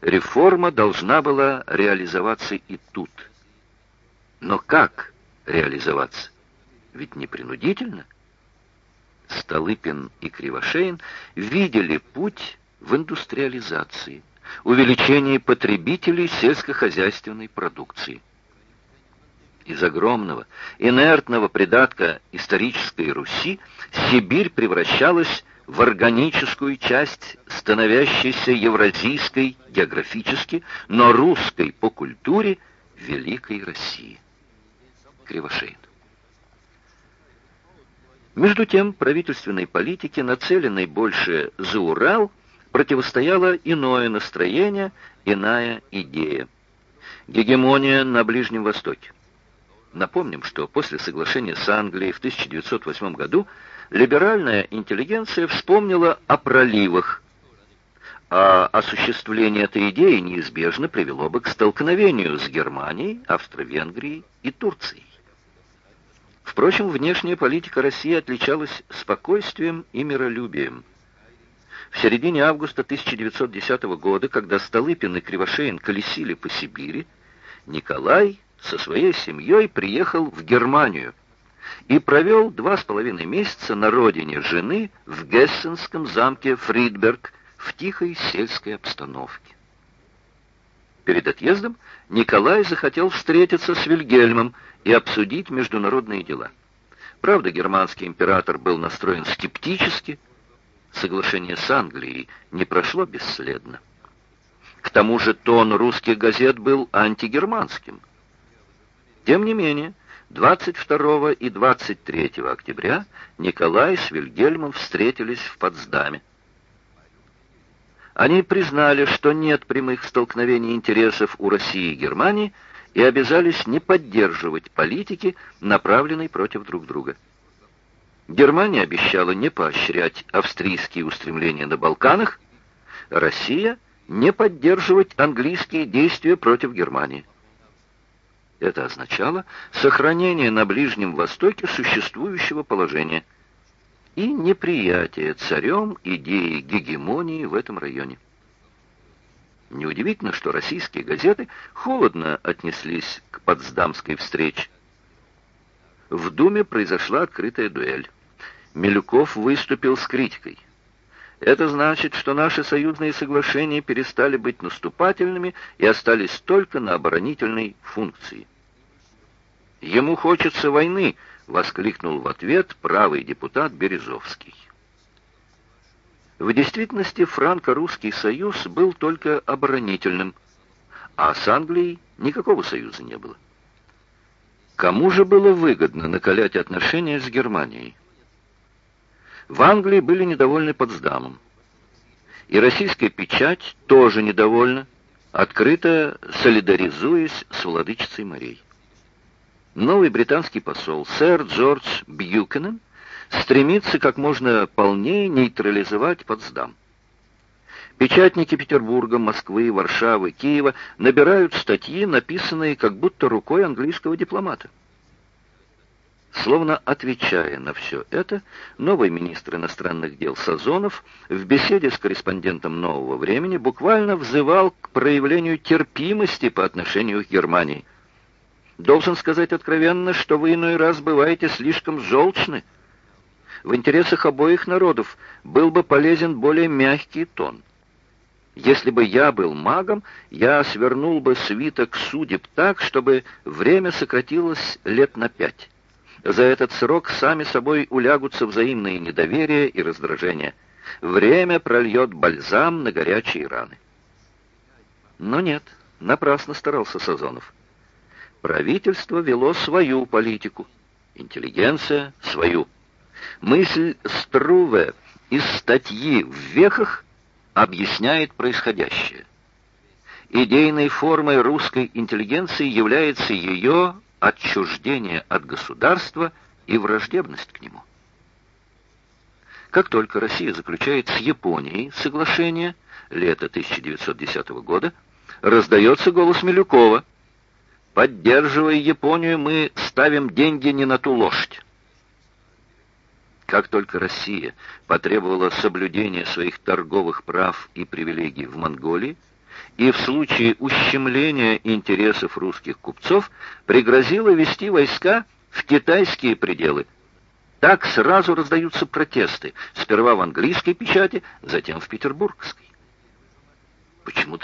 реформа должна была реализоваться и тут. Но как реализоваться? Ведь не принудительно. Столыпин и Кривошеин видели путь в индустриализации, увеличении потребителей сельскохозяйственной продукции. Из огромного, инертного придатка исторической Руси Сибирь превращалась в органическую часть становящейся евразийской географически, но русской по культуре Великой России. Кривошеин. Между тем, правительственной политике, нацеленной больше за Урал, противостояло иное настроение, иная идея. Гегемония на Ближнем Востоке. Напомним, что после соглашения с Англией в 1908 году либеральная интеллигенция вспомнила о проливах, а осуществление этой идеи неизбежно привело бы к столкновению с Германией, Австро-Венгрией и Турцией. Впрочем, внешняя политика России отличалась спокойствием и миролюбием. В середине августа 1910 года, когда Столыпин и Кривошеин колесили по Сибири, Николай со своей семьей приехал в Германию и провел два с половиной месяца на родине жены в Гессенском замке Фридберг в тихой сельской обстановке. Перед отъездом Николай захотел встретиться с Вильгельмом и обсудить международные дела. Правда, германский император был настроен скептически, соглашение с Англией не прошло бесследно. К тому же тон русских газет был антигерманским. Тем не менее, 22 и 23 октября Николай с Вильгельмом встретились в Потсдаме. Они признали, что нет прямых столкновений интересов у России и Германии и обязались не поддерживать политики, направленной против друг друга. Германия обещала не поощрять австрийские устремления на Балканах, Россия не поддерживать английские действия против Германии. Это означало сохранение на Ближнем Востоке существующего положения и неприятие царем идеи гегемонии в этом районе. Неудивительно, что российские газеты холодно отнеслись к Потсдамской встрече. В Думе произошла открытая дуэль. Милюков выступил с критикой. Это значит, что наши союзные соглашения перестали быть наступательными и остались только на оборонительной функции. «Ему хочется войны!» — воскликнул в ответ правый депутат Березовский. В действительности франко-русский союз был только оборонительным, а с Англией никакого союза не было. Кому же было выгодно накалять отношения с Германией? В Англии были недовольны Потсдамом. И российская печать тоже недовольна, открыто солидаризуясь с владычицей морей. Новый британский посол, сэр Джордж Бьюкенен, стремится как можно полнее нейтрализовать Потсдам. Печатники Петербурга, Москвы, Варшавы, Киева набирают статьи, написанные как будто рукой английского дипломата. Словно отвечая на все это, новый министр иностранных дел Сазонов в беседе с корреспондентом «Нового времени» буквально взывал к проявлению терпимости по отношению к Германии. «Должен сказать откровенно, что вы иной раз бываете слишком желчны. В интересах обоих народов был бы полезен более мягкий тон. Если бы я был магом, я свернул бы свиток судеб так, чтобы время сократилось лет на пять». За этот срок сами собой улягутся взаимные недоверие и раздражение. Время прольет бальзам на горячие раны. Но нет, напрасно старался Сазонов. Правительство вело свою политику, интеллигенция — свою. Мысль Струве из статьи в вехах объясняет происходящее. Идейной формой русской интеллигенции является ее отчуждение от государства и враждебность к нему. Как только Россия заключает с Японией соглашение лето 1910 года, раздается голос Милюкова. «Поддерживая Японию, мы ставим деньги не на ту лошадь». Как только Россия потребовала соблюдения своих торговых прав и привилегий в Монголии, и в случае ущемления интересов русских купцов пригрозила вести войска в китайские пределы. Так сразу раздаются протесты, сперва в английской печати, затем в петербургской. Почему-то